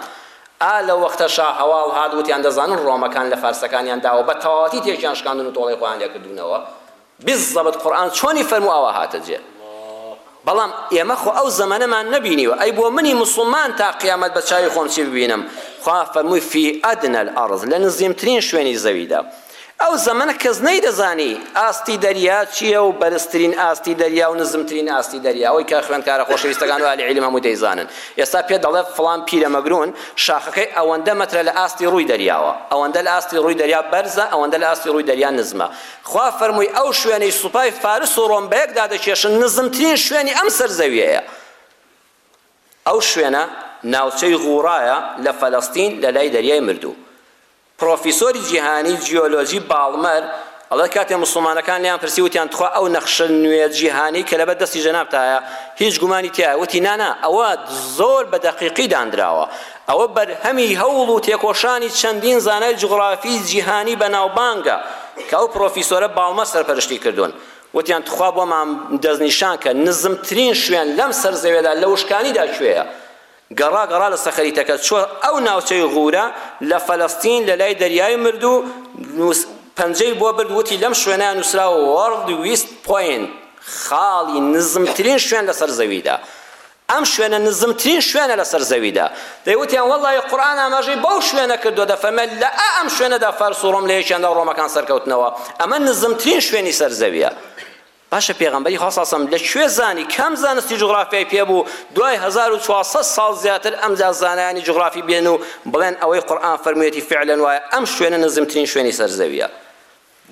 ئا لەو وەختەشا هەواڵ هات وتیان دەزانن ڕۆمەکان لە فارسەکانیان داوە بە تەواوەتی تێکیان شکاندون و تۆڵەی خۆیان لێ کردوونەوە بالضبط قورئان چۆنی فەرموو ئاوا هاتە جێ بەڵام ئێمە خۆ ئەو زەمەنەمان نەبینیوە ئەی بۆ منی مسلمان تا قیامەت بە چاوی خۆم چی ببینم خوا فەرمووی فی ئەدنە الارض لە نزیمترین شوێنی زەویدا ئەو زەمەنە کەس نەیدەزانی ئاستی دەریا چییە و بەرزترین ئاستی دەریا و نزمترین ئاستی دەریا ئەوەی کە خوێندکارە خۆشەویستەکان و ئالی عیلم هەموو دەیزانن ئێستا پێ دەڵێ فڵان پیرە مەگرون شاخەکەی ئەوەندە مەترە لە ئاستی ڕووی دەریاوە ئەوەندە لە ئاستی ڕووی دەریا بەرزە ئەوەندە لە ئاستی ڕووی دەریا نزمە خوا فەرمووی، ئەو شوێنەی سوپای فارس و ڕۆم بەیەک دادەکێشن نزمترین شوێنی ئەم سەر زەویەیە، ئەو شوێنە ناوچەی غورایە لە فەلەستین لە لای دەریای مردوو. پڕۆفیسۆری جیهانی جیۆلۆجی باڵمەر ئەڵێت، کاتێ موسڵمانەکان لێیان پرسی وتیان تخوا ئەو نەخشە نوێ جیهانیەی کە لەبەر دەستی جەنابتایە هیچ گومانی تیایە؟ وتی، نا نا ئەوە زۆر بە دەقیقی داندراوە. ئەوە بەرهەمی هەوڵ و تێکۆشانی چەندین زانای جوغرافیی جیهانی بەناوبانگە کە ئەو پرۆفیسۆرە باڵمەر سەرپەرشتی کردوون. وتیان تخوا بۆمان دەستنیشان کە نزمترین شوێن لەم سەر زەوێدا لە وشکانیدا کوێیە؟ گەڕا گەڕا لەسەر خەریتەکە چووە ئەو ناوچەی غورە لە فەلەستین لە لای دەریای مردوو نووس پەنجەی بۆ برد وتی لەم شوێنە نووسراوە World Weast Point خاڵی نزمترین شوێن لەسەر زەویدا. ئەم شوێنە نزمترین شوێنە لەسەر زەویدا. دەیوتیان وەڵڵاهی قورئان ئاماژەی بەو شوێنە کردووە، دەفەرمێت لە ئا ئەم شوێنەدا فارس و ڕۆم لە یەکیان دا و ڕۆمەکان سەرکەوتنەوە، ئەمە نزمترین شوێنی سەر زەویە. باشە پێغەمبەری خوا صلی اللە لە کوێ زانی، کام زانستی جوغرافیای پێ بوو دوای هەزار و چوار سەد ساڵ زیاتر ئەمجا زانایانی جوغرافی بێن و بڵێن ئەوەی قورئان فەرموویەتی فعلا وایە ئەم شوێنە نزمترین شوێنی سەر زەویە.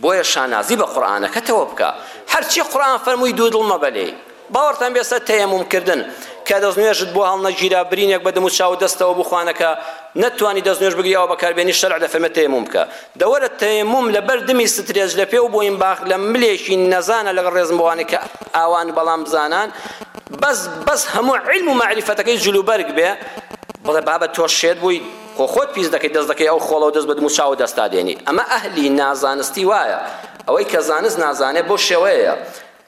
بۆیە شانازی بە قورئانەکەتەوە بکە هەرچی قورئان فەرمووی دوودڵ مەبە لێی باوەڕتان بێ سەر تەیەموم کردن کە دەستنوێژت بۆ هەڵنەگیرا برینێک بە دم و چاو و دەستەوە بوو خوانەکا نەتتوانی دەستنوێژ بگری ئاو بەکاربێنی شەرع دەفەرمێ تەیەموم بکە دەوەرە تەیەموم لەبەر دمی سترێج لە پێ و بۆین باخ لە ملێکی نەزانە لەگەڵ ڕێزم بۆوانەی کە ئاوان بەڵام بزانان بەس بەس هەموو عیلم و مەعریفەتەکەی جلوبەرگ بێ بڵێ بابە تۆ شێت بووی خۆ خۆت پیس دەکەی دەست دەکەی ئەو خۆڵەو دەست بە دمو چاوو دەستا دێنی ئەمە ئەهلی نازانستی وایە ئەوەی کە زانست نازانێ بەو شێوەیە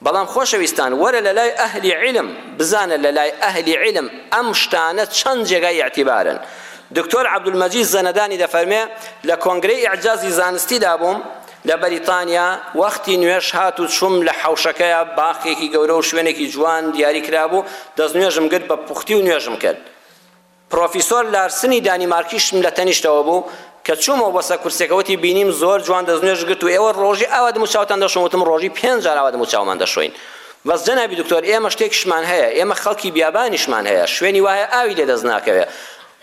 بەڵام خۆشەویستان وەرە لە لای ئەهلی عیلم بزانە لە لای ئەهلی عیلم ئەم شتانە چەند جێگای ئیعتیبارن دکتۆر عەبدولمەجید زەنەدانی دەفەرمێ لە کۆنگرەی ئیعجازی زانستیدا بووم لە بەریتانیا وەختی نوێش هات و چوم لە حەوشەکەیە باخێکی گەورە و شوێنێکی جوان دیاری کرابوو دەست نوێژم گرت بە پوختی و نوێژم کرد پڕۆفیسۆر لارسنی دانیمارکیشم لە تەنیشتەوە بوو، کە چوومەوە بۆ سەر کورسیەکە وتی بینیم زۆر جوان دەستنوێژ گرت و ئێوە ڕۆژی ئاوا دموچاوتان دەشۆن وتم ڕۆژی پێنج جار ئاوا دموچاومان دەشۆین بەس جەنابی دکتۆر ئێمە شتێکیشمان هەیە ئێمە خەڵکی بیابانیشمان هەیە شوێنی وایە ئاوی لێ دەست ناکەوێ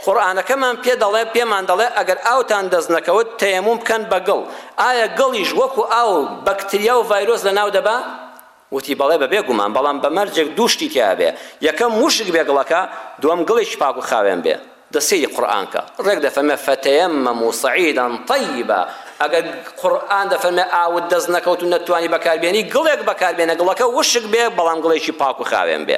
قورئانەکەمان پێ دەڵێ پێمان دەڵێ ئەگەر ئاوتان دەست نەکەوت تەیەموم بکەن بە گڵ ئایا گڵیش وەکو ئاو بەکتریا و ڤایرۆس لەناو دەبا؟ وتی، بەڵێ بەبێ گومان، بەڵام بە مەرجێک دوو شتی تیا بێ، یەکەم وشک بێ گڵەکە، دووەم گڵێکی پاک و خاوێن بێ. دە سەیری قورئان کە، ڕێک دەفەرمێ، فتیمموا صعیدا طیبا، ئەگەر قورئان دەفەرمێ ئاوت دەست نەکەوت و نەتتوانی بەکار بێنی، گڵێک بەکار بێنە، گڵەکە وشک بێ، بەڵام گڵێکی پاک و خاوێن بێ.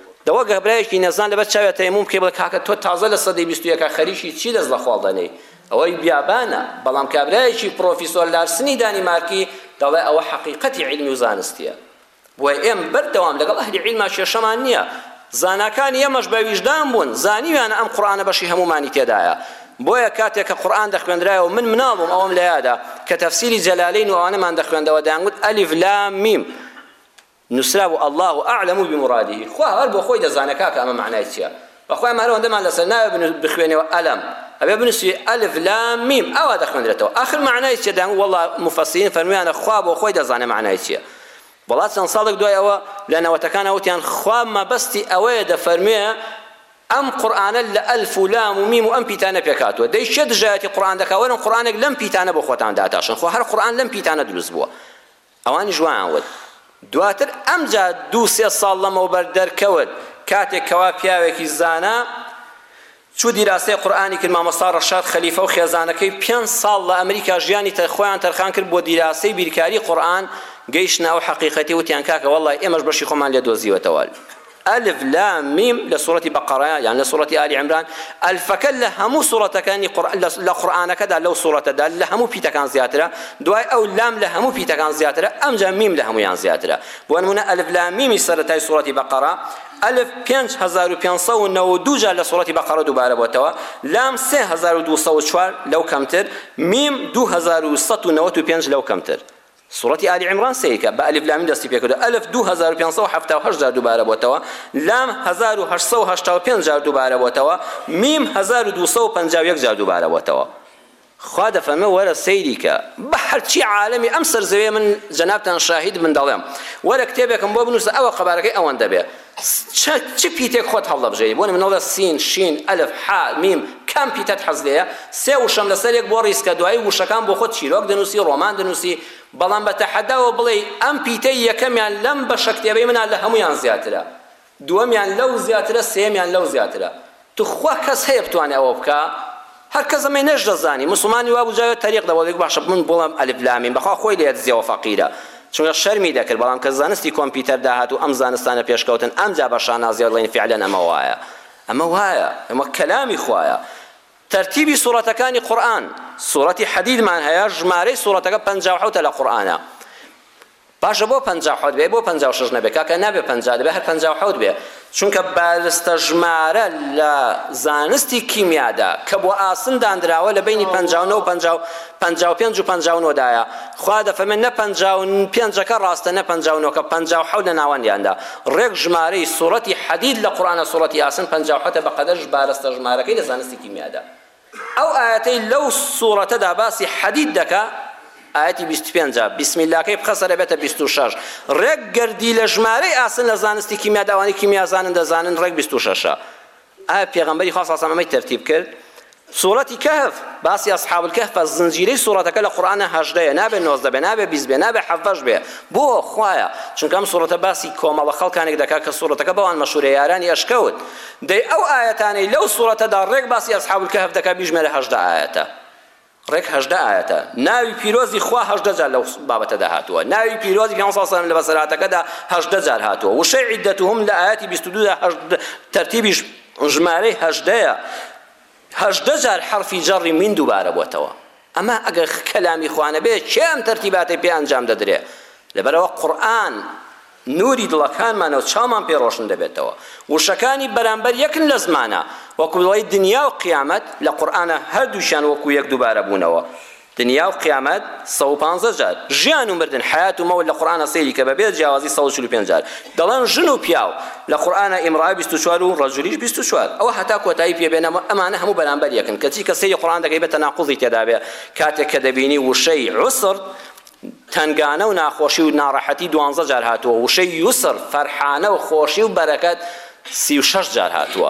دە وەک برایەکی نەزان لەبەر چاویا تەیەموم بکەی بڵێ کاکە تۆ تازە لە سەدەی بیست و یەکا خەریکی چی دەست لە خۆڵ دەنێی ئەوەی بیابانە بەڵام کابرایەکی پڕۆفیسۆر لارسنی دانیمارکی دەڵێ ئەوە حەقیقەتی عیلمی و زانستیە بۆیە ئێمە بەردەوام لەگەڵ ئەهلی عیلما کێشەمان نییە زاناکانی ئێمەش بە ویژدان بوون زانیویانە ئەم قورئانە بەشی هەموومانی تێدایە بۆیە کاتێک کە قورئان دەخوێندرایەوە من مناڵ بووم ئەوەم لە یادە کە تەفسیری جەلالین و ئەوانەمان دەخوێندەوە دەیانگوت ئەلیف لام میم نوسرابوو اللە اعلم بمراده خوا هەر بۆ خۆی دەزانێ کاکە ئەمە مەعنای چیە بەخوای ئەمان ئەوەندەمان لەسەر ناوێ بخوێنێەوە ئەلەم ئەبێ بنوسی الف لام میم ئاوا دەخوێنرێتەوە ئاخر مەعنای چیە دەیانگوت وەڵا موفەسیرین فەرموویانە خوا بۆ خۆی دەزانێ مەعنای چیە وەڵا چەند ساڵێک دوای ئەوە لە نەوەتەکانا وتیان خوا مەبەستی ئەوەیە دەفەرموێ ئەم قورئانە لە ئەلف و لام و میم و ئەم پیتانە پێکهاتووە دەی کێ دژایەتی قورئان دەکا وەرن قورئانێک لەم پیتانە بۆ خۆتان داتاشن خۆ هەر قورئان لەم پیتانە دروست بووە ئەوانیش وایان وت. دواتر ئەمجا دوو سێ ساڵ لەمەوبەر دەرکەوت کاتێک کەوا پیاوێکی زانا چوو دیراسەی قورئانی کرد مامۆستا ڕەشاد خەلیفە و خێزانەکەی پێنج ساڵ لە ئەمریکا ژیانی تە خۆیان تەرخان کرد بۆ دیراسەی بیرکاری قورئان گەیشتنە ئەو حەقیقەتی وتیان کاکە وەڵڵای ئێمەش بەشی خۆمان لێ دۆزیوەتەوە. الف لام میم لە سورەتی بەقەڕە یان لە سورەتی ئالی عمران الفەکە لە هەموو سورەتەکانی قور لە قورئانەکەدا لەو سورەتەدا لە هەموو پیتەکان زیاترە دوای ئەو لام لە هەموو پیتەکان زیاترە ئەمجا میم لە هەموویان زیاترە بۆ نمونە الف لام میمی سەرەتای سورەتی بەقەڕە الف 5592 جار لە سورەتی بەقەڕە دووبارە بۆتەوە لام 3204 لەو کەمتر میم 2195 لەو کەمتر سورەتی ئالی عمران سەیرکە بە الف لام میم دەستی پێکردوە الف دوو هەزار و پێنج سەد و حەفتا و هەشت جار دووبارە بۆتەوە لام هەزار و هەشت سەد و هەشتا و پێنج جار دووبارە بۆتەوە میم هەزار و دوو سەد و پەنجا و یەک جار دووبارە بۆتەوە خوا دەفەرمێ وەرە سەیری کە بە هەرچی عالەمی ئەم سەر زەوێ من جەنابتان شاهید من دەڵێم وەرە کتێبێکم بۆ بنووسە ئەوە قەبارەکەی ئەوەندە بێ چ پیتێک خۆت هەڵدەبژێری؟ بۆ نمونەڵێ سین، شین، ئەلف، حا، میم، کام پیتەت حەز لێیە؟ سێ وشەم لەسەر یەک بۆ ڕیزکە دوایی وشەکان بۆ خۆت چیرۆک دەنوسی ڕۆمان دەنوسی بەڵام بە تەحەداوە بڵێی ئەم پیتەی یەکەمیان لەم بەشە کتێبەی منا لە هەموویان زیاترە دووەمیان لەو زیاترە سێیەمیان لەو زیاترە توخوا کەس هەیە بتوانێ ئەوە بکا هەر کەس ئەمەی نەش دەزانی موسڵمانی وابوو جاوێ تەریق دەبۆ دەیگوت باشە من بڵێم الف لام میم بەخوا خۆی لێ دزیەوە فەقیرە چونکە شەرمی دەکرد بەڵام کە زانستی کۆمپیوتەر داهات و ئەم زانستانە پێشکەوتن ئەمجا بە شانازیەوە دەڵێن فعلا ئەمە وایە ئەمە وایە ئەمە کەلامی خوایە تەرتیبی سوڕەتەکانی قورئان سوڕەتی حەدیدمان هەیە ژمارەی سوڕەتەکە پەنجا و حەوتە لە قورئانە باشە بۆ پەنجا و حەوت بێ بۆ پەنجا و شەش نەبێ کاکە نابێ پەنجا دەبێ هەر پەنجا و حەوت بێ چونکە بارستە ژمارە لە زانستی کیمیادا کە بۆ ئاسن داندراوە لە بینی پەنجا و نۆ پەنجا و پەنجا و پێنج و پەنجا و نۆدایە خوا دەفەرمێ نە پەنجا و پێنجەکە ڕاستە نە پەنجا و نۆکە پەنجا و حەوت لە ناوەندیاندا ڕێک ژمارەی سوڕەتی حەدید لە قورئانە سوڕەتی ئاسن پەنجا و حەوتە بەقەدەر بارستە ژمارەکەی لە زانستی کیمیادا ئەو ئایەتەی لەو سوڕەتەدا باسی حەدید دەکا ئایەتی بیست و پێنج بسم اللەکەی بخە سەر ئەبێتە بیست و شەش ڕێک گەردی لە ژمارەی ئاسن لە زانستی کیمیا داوانی کیمیا زانن دەزانن ڕێک بیست و شەشە ئایا پێغەمبەری خوا صلی الله تەرتیب کرد سورەتی کەهف باسی اصحاب الكهف زنجیرەی سورەتەکە لە قورئانە 18 یە نابێ 19 بێ نابێ 20 بێ نابێ 17 بێ بۆ خوایە چونکە ئەم سورەتە باسی کۆمەڵە خەڵکانێک دەکات کە سورەتەکە بەوان مەشهورە یارانی ئەشکەوت دەی ئەو ئایەتانەی لەو سوڕەتەدا ڕێک باسی ئەسحاب الکهف دەکات بیژمێرە هەژدە ئایەتە ڕێک هەژدە ئایەتە ناوی پیرۆزی خوا هەژدە جار لەو بابەتەدا هاتووە ناوی پیرۆزی پێغەمبەر صلی الله لە بەسەرهاتەکەدا هەژدە جار هاتووە وشەی عیدەتهم لە ئایەتی بیست و دوو دا تەرتیبیش ژمارەی هەژدەیە هەژدە جار حەرفی جەڕی من دووبارە بۆتەوە ئەمە ئەگەر کەلامی خوا نەبێ کێ ئەم تەرتیباتەی پێ ئەنجام دەدرێ؟ لەبەرئەوە قورئان نوری دڵەکانمانە و چاومان پێ ڕۆشن دەبێتەوە. وشەکانی بەرامبەر یەکن لە زمانا، وەکو بڵێی دنیا و قیامەت، لە قورئانا هەردووکیان وەکو یەک دووبارە بوونەوە، دنیا و قیامەت سەد و پانزە جار، ژیان و مردن، حیات و مەوت، لە قورئانا سەیری کە بەبێ جیاوازی سەد و چل و پێنج جار، دەڵێن ژن و پیاو، لە قورئانە ئیمڕائە بیست و چوار و ڕەجولیش بیست و چوار، ئەوە هەتا کۆتایی پێ بێنە ئەمانە هەموو بەرامبەر یەکن، کەچی کە سەیری قورئان دەکەی بە تەناقوزی تێدا بێ کاتێک کە دەبینی وشەی، عسر، تەنگانە و ناخۆشی و ناڕەحەتی دوانزە جار هاتووە، وشەی، یسر، فەرحانە و خۆشی و بەرەکەت سی و شەش جار هاتووە،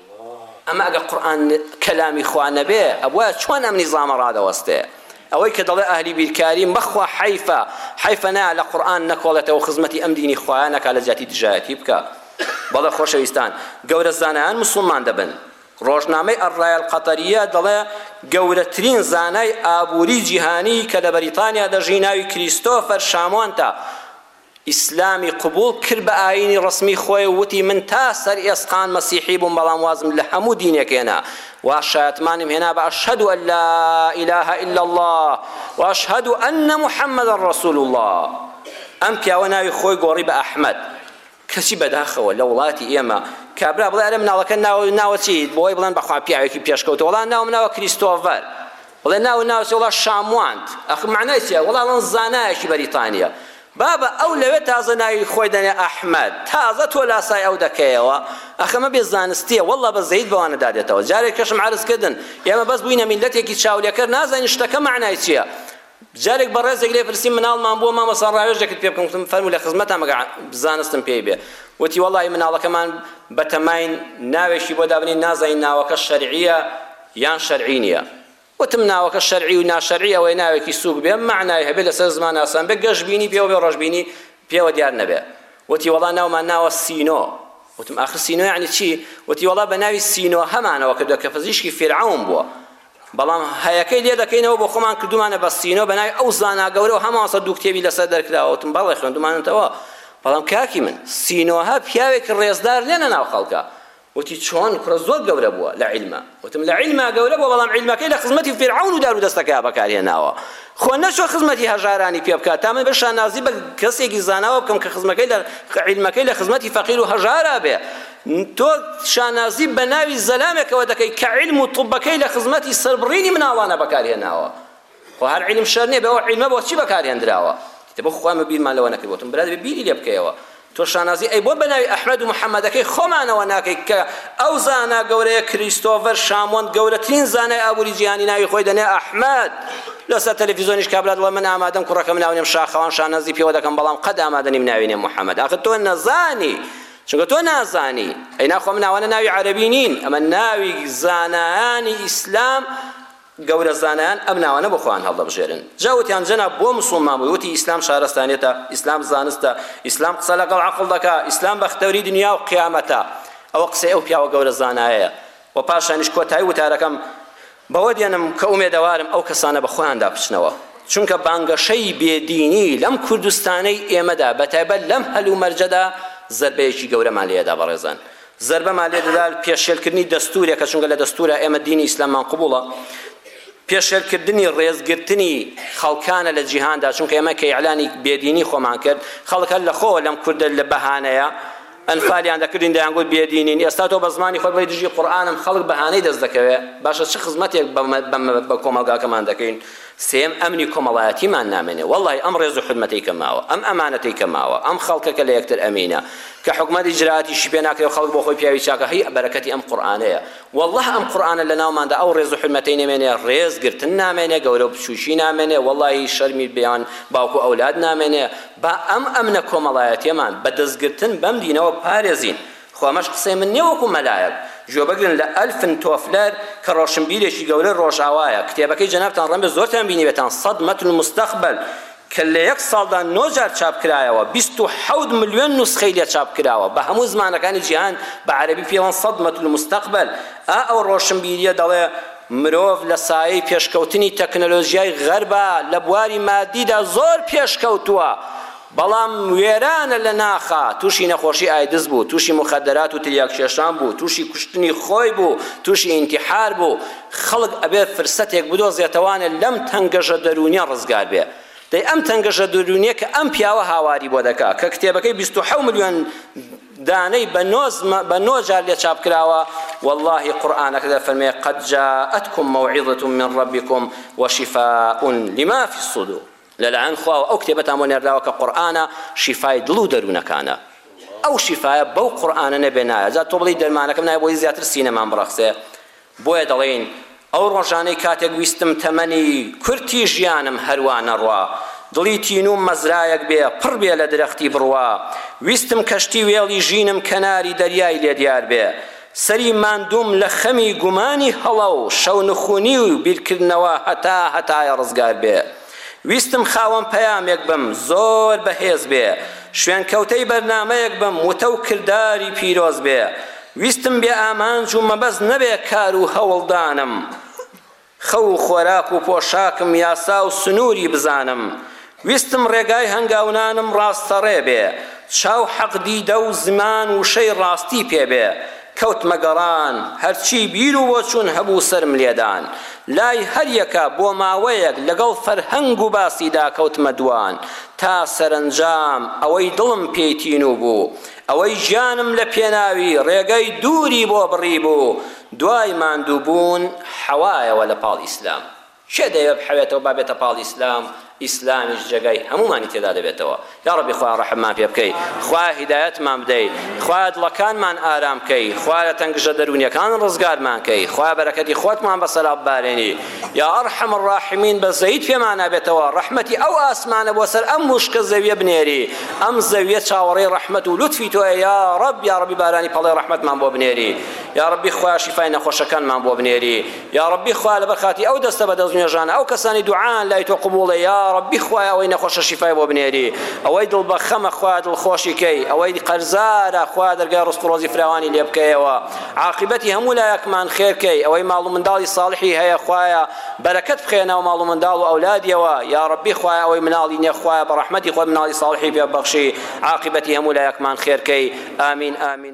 ئەمە ئەگەر قورئان کەلامی خوا نەبێ ئەبوایە چۆن ئەم نیزامە ڕادەوەستێ ئەوەی کە دەڵێ ئەهلی بیرکاریم بەخوا حەیفە حەیفە نایە لە قورئان نەکۆڵێتەوە خزمەتی ئەم دینی خوایە نەکا لە جیاتی دژایەتی بکا بەڵێ خۆشەویستان گەورە زانایان مسوڵمان دەبن ڕۆژنامەی ئەڕای القەتەریە دەڵێ گەورەترین زانای ئابووری جیهانی کە لە بەریتانیا دەژی ناوی کریستۆفەر شامۆنتە ئیسلامی قبوڵ کرد بە ئایینی ڕەسمی خۆی و وتی من تا سەر ئێسقان مەسیحی بووم بەڵام وازم لە هەموو دینێک هێنا و شایەتمانیم هێنا بە اشهد ان لا اله الا اللە و اشهد ان محمدا رسول اللە ئەم پیاوە ناوی خۆی گۆڕی بە ئەحمەد کەچی بەداخەوە لە وڵاتی ئێمە کابرا بڵێ ئەرێ مناڵەکە ناوە ناوە چی بۆی بڵێن بەخوا پیاوێکی پێشکەوتوە وەڵا ناوم ناوە کریستۆڤەر بڵێ ناو ناوچە وڵا شامواند ئەخ معنای چیە وڵا ئەڵەن زانایەکی بەریتانیە بابە ئەو لەوێ تازە ناوی خۆی دەنێ ئەحمەد تازە تۆ لاسای ئەو دەکەیەوە ئەخ ئەمە بێ زانستیە واللە بە زەید بەوانە دادێتەوە جارێ کەشم عەرز کردن ئێمە بەس بووینە میلەتێکی چاولێکەر نازانین شتەکە معنای چیە جارێک بەڕێزێک لێ پرسیم مناڵمان بووە مامۆسا ڕاوێژێکت پێ بکەم وتم فەرموو لە خزمەتە مەگە زانستم پێی بێ وتی وەڵی مناڵەکەمان بەتەماین ناوێکی بۆ دابنین نازانین ناوەکە شەرعیە یان شەرعی نیە وتم ناوەکە شەرعی و ناشەرعی ئەوەی ناوێکی سوک بێ مەعنای هەبێ لەسەر زمان ئاسان بێ گەش بینی پێوە بێ ڕەش بینی پێوە دیار نەبێ وتی وەڵا ناومان ناوە سینۆ وتم ئاخر سینۆ یعنی چی وتی وەڵا بە ناوی سینۆ هەمانەوە کردوە کە پزیشکی فیرعەون بووە بەڵام هەیەکەی لێ دەکەینەوە بۆ خۆمان کردومانە بە سینۆ بە ناوی ئەو زانا گەورە و هەماسە دوو کتێبی لەسەر دەرکراوە وتم بەڵێ خوێندومانتەوە بەڵام کاکی من سینۆها پیاوێک ڕێزدار لێنە ناو خەڵکە وتی، چۆن؟ کوڕە زۆر گەورە بووە لە عیلما. وتم، لە عیلما گەورە بووە، بەڵام عیلمەکەی لە خزمەتی فیرعەون و دارودەستەکەیا بەکار هێناوە. خۆ نەچووە خزمەتی هەژارانی پێ بکات، تا من بە شانازی بە کەسێکی زاناوە بکەم کە خزمەکەی لە، عیلمەکەی لە خزمەتی فەقیر و هەژارا بێ. تۆ شانازی بە ناوی زەلامێکەوە دەکەی کە عیلم و طبەکەی لە خزمەتی سەربڕینی مناڵانە بەکار هێناوە. خۆ هەر عیلم شەر نییە بێ ئەو عیلمە بۆ چی بەکارهێندراوە دە بۆ خۆیان بە بیرمان لەوە نەکردوتم برا دەبێ بیری لێ بکەیەوە تۆ شانازی ئەی بۆ بەناوی ئەحمەد و محەممەدەکەی خۆمانەوە ناکەی کە ئەو زانا گەورەیە کریستۆڤەر شامۆند گەورەترین زانای ئابووری جیهانی ناوی خۆی دەنێ ئەحمەد لەسەر تەلەڤیزۆنیش کابرات وڵا من ئامادەم کوڕەکەم ناونێم شاخەوان شانازی پێوە دەکەم بەڵام قەد ئامادە نیم ناوی نێم محەممەد ئاخر تۆ نەزانی چونکە تۆ نازانی ئەی ناخۆم ناوانە ناوی عەربی نین ئەمە ناوی زانایانی ئیسلام گەورە زانایان ئەم ناوانە بۆ خۆیان هەڵدەبژێرن. جا وتیان جەناب بۆ موسوڵمان بووی وتی ئیسلام شارەستانیەتە، ئیسلام زانستە، ئیسلام قسە لەگەڵ عەقڵ دەکا، ئیسلام بەختەوری دنیا و قیامەتە. ئەوە قسەی ئەو پیاوە گەورە زانایەیە. وە پاشانیش کۆتایی وتارەکەم بەوە دێنم کە ئومێدەوارم ئەو کەسانە بە خۆیاندا بچنەوە. چونکە بانگەشەی بێ دینی لەم کوردستانەی ئێمەدا بەتایبەت لەم هەلومەرجەدا زەربەیەکی گەورەمان لێ ئەدا بەڕێزان. زەربەمان لێ دەدا پێشێل کردنی دەستورێکە چونکە لە دەستورا ئێمە دینی ئیسلاممان قبوڵە پێشێل کردنی ڕێزگرتنی خەڵکانە لە جیهاندا چونکە ئێمە کە ئیعلانی بێدینی خۆمان کرد خەڵک هەر لە خۆوە لەم کوردە لە بەهانەیە ئەنفالیان دەکردین دەیانگوت بێدینین ئێستا تۆ بە زمانی خۆت بڵێی دژی قورئانم خەڵک بەهانەی دەست دەکەوێ باشە چ خزمەتێک بە کۆمەڵگاکەمان دەکەین سێیەم ئەمنی کۆمەڵایەتیمان نامێنێ وەڵای ئەم ڕێز و حورمەتەی کە ماوە ئەم ئەمانەتەی کە ماوە ئەم خەڵکە کە لە یەکتر ئەمینە کە حکومەت ئیجرائاتیشی پێ ناکرێ و خەڵک بۆ خۆی پیاوی چاکە هەی بەرەکەتی ئەم قورئانەیە وەڵا ئەم قورئانە لە ناوماندا ئەو ڕێز و حورمەتەی نەمێنێ ڕێز گرتن نامێنێ گەورە و بچوکی نامێنێ وەڵای شەرمی بیان باوک و ئەولاد نامێنێ با ئەم ئەمنە کۆمەڵایەتیەمان بە دەست گرتن بەم دینەوە بپارێزین خۆ ئەمەش قسەی من نیە وەکو مەلایەک گوێبگرن لە ئەلفن تۆفلەر کە ڕۆشنبیرێکی گەورەی ڕۆژئاوایە کتێبەکەی جەنابتان ڕەنبێ زۆرتان بینیبێتان سەد مەتر المستقبل کە لە یەک ساڵدا نۆ جار چاپکرایەوە بیست و حەوت ملیۆن نوسخەی لێ چاپکراوە بە هەموو زمانەکانی جیهان بە عەرەبی پێوەن سەد مەتر المستقبل ئا ئەو ڕۆشنبیریە دەڵێ مرۆڤ لە سایەی پێشکەوتنی تەکنەلۆژیای غەربا لە بواری مادیدا زۆر پێشکەوتووە بەڵام وێرانە لە ناخا، تووشی نەخۆشی ئایدز بوو، تووشی موخەدەرات و تلیاک کێشان بوو، تووشی کوشتنی خۆی بوو، تووشی ئینتیحار بوو، خەڵک ئەبێ فرسەتێک بدۆزێتەوانێ لەم تەنگەژە دەروونیە ڕزگار بێ. دەی ئەم تەنگەژە دەروونیە کە ئەم پیاوە هاواری بۆ دەکا، کە کتێبەکەی بیست و حەوت ملیۆن دانەی بە نۆ زما بە نۆ جار لێ چاپ کراوە، وەڵاهی قورئانەکە دەفەرمێ، قد جاءتکم موعظة من ربکم وشفاء لما فی الصدور. لە لایەن خواوە ئەو کتێبەتان بۆ نێردراوە کە قورئانە شیفای دڵ و دەروونەکانە ئەو شیفایە بەو قورئانە نەبێ نایە جا تۆ بڵێی دەرمانەکەم نایە بۆی زیاتر سینەمان بڕەخسێ بۆیە دەڵێین ئەو ڕۆژانەی کاتێک ویستم تەمەنی کورتی ژیانم هەروا نەڕوا دڵی تینوم مەزرایەک بێ پڕ بێ لە درەختی بڕوا ویستم کەشتی وێڵی ژینم کەناری دەریای لێ دیار بێ سەری ماندووم لە خەمی گومانی هەڵە و شەو نخونی و بیرکردنەوە هەتا هەتایە ڕزگار بێ ویستم خاوەن پەیامێک بم زۆر بە هێز بێ شوێنکەوتەی بەرنامەیەک بم وتە و کرداری پیرۆز بێ ویستم بێ ئامانج و مەبەست نەبێ کار و هەوڵدانم خەو و خۆراک و پۆشاکم یاسا و سنووری بزانم. ویستم ڕێگای هەنگاونانم ڕاستەڕێ بێ. چاو حەق دیدە و زمان وشەی ڕاستی پێ بێ. کەوتمە گەڕان. هەرچی بیر و بۆچوون هەبوو سەرم لێ دان. لای هەر یەکە بۆ ماوەیەک لەگەڵ فەرهەنگ و باسیدا کەوتمە دووان. تا سەرەنجام ئەوەی دڵم پێی تینوو بوو. ئەوەی گیانم لە پێناوی ڕێگەی دووری بۆ بڕیبوو. دوای ماندوو بوون حەوایەوە لە پاڵ ئیسلام. کێ دەیەوێ بحەوێتەوە با بێتە پاڵ ئیسلام، ئیسلامیش جێگای هەموومانی تێدا دەبێتەوە. یاڕەبی خوایە ڕەحممان پێ بکەی، خوایە هیدایەتمان بدەی، خوایە دڵەکانمان ئارام بکەی، خوایە لە تەنگژە دەروونیەکان ڕزگارمان کەی، خوایە بەرەکەتی خۆتمان بەسەرا ببارێنی یا ارحم الراحمین بەزەییت پێمانا بێتەوە ڕەحمەتی ئەو ئاسمانە بۆ سەر ئەم وشکە زەویە بنێری، ئەم زەویە چاوەڕێی ڕەحمەت و لوتفی تۆیە یاڕەب، یاڕەبی بارانی پەڵەی ڕەحمەتمان بۆ بنێری. یاڕەبی خوایە شیفای نەخۆشەکانمان بۆ بنێری یاڕەبی خوایە لەبەر خاتی ئەو دەستە بە دەست نوێژانە ئەو کەسانی دوعایان لای تۆ قبوڵە یاڕەبی خوایە ئەوەی نەخۆشە شیفای بۆ بنێری ئەوەی دڵ بە خەمە خوایە دڵخۆشی کەی ئەوەی قەرزارە خوایە دەرگای ڕزق و ڕۆزی فراوانی لێ بکەیەوە عاقبەتی هەموو لایەکمان خێر کەی ئەوەی ماڵ و منداڵی ساڵحی هەیە خوایە بەرەکەت بخەیە ناو ماڵ و منداڵ و ئەولادیەوە یاڕەبی خوایە ئەوەی مناڵی نیە خوایە بە ڕەحمەتی خۆت مناڵی ساڵحی پێ ببەخشی عاقبەتی هەموو لایەکمان خێر کەی ئامین ئامین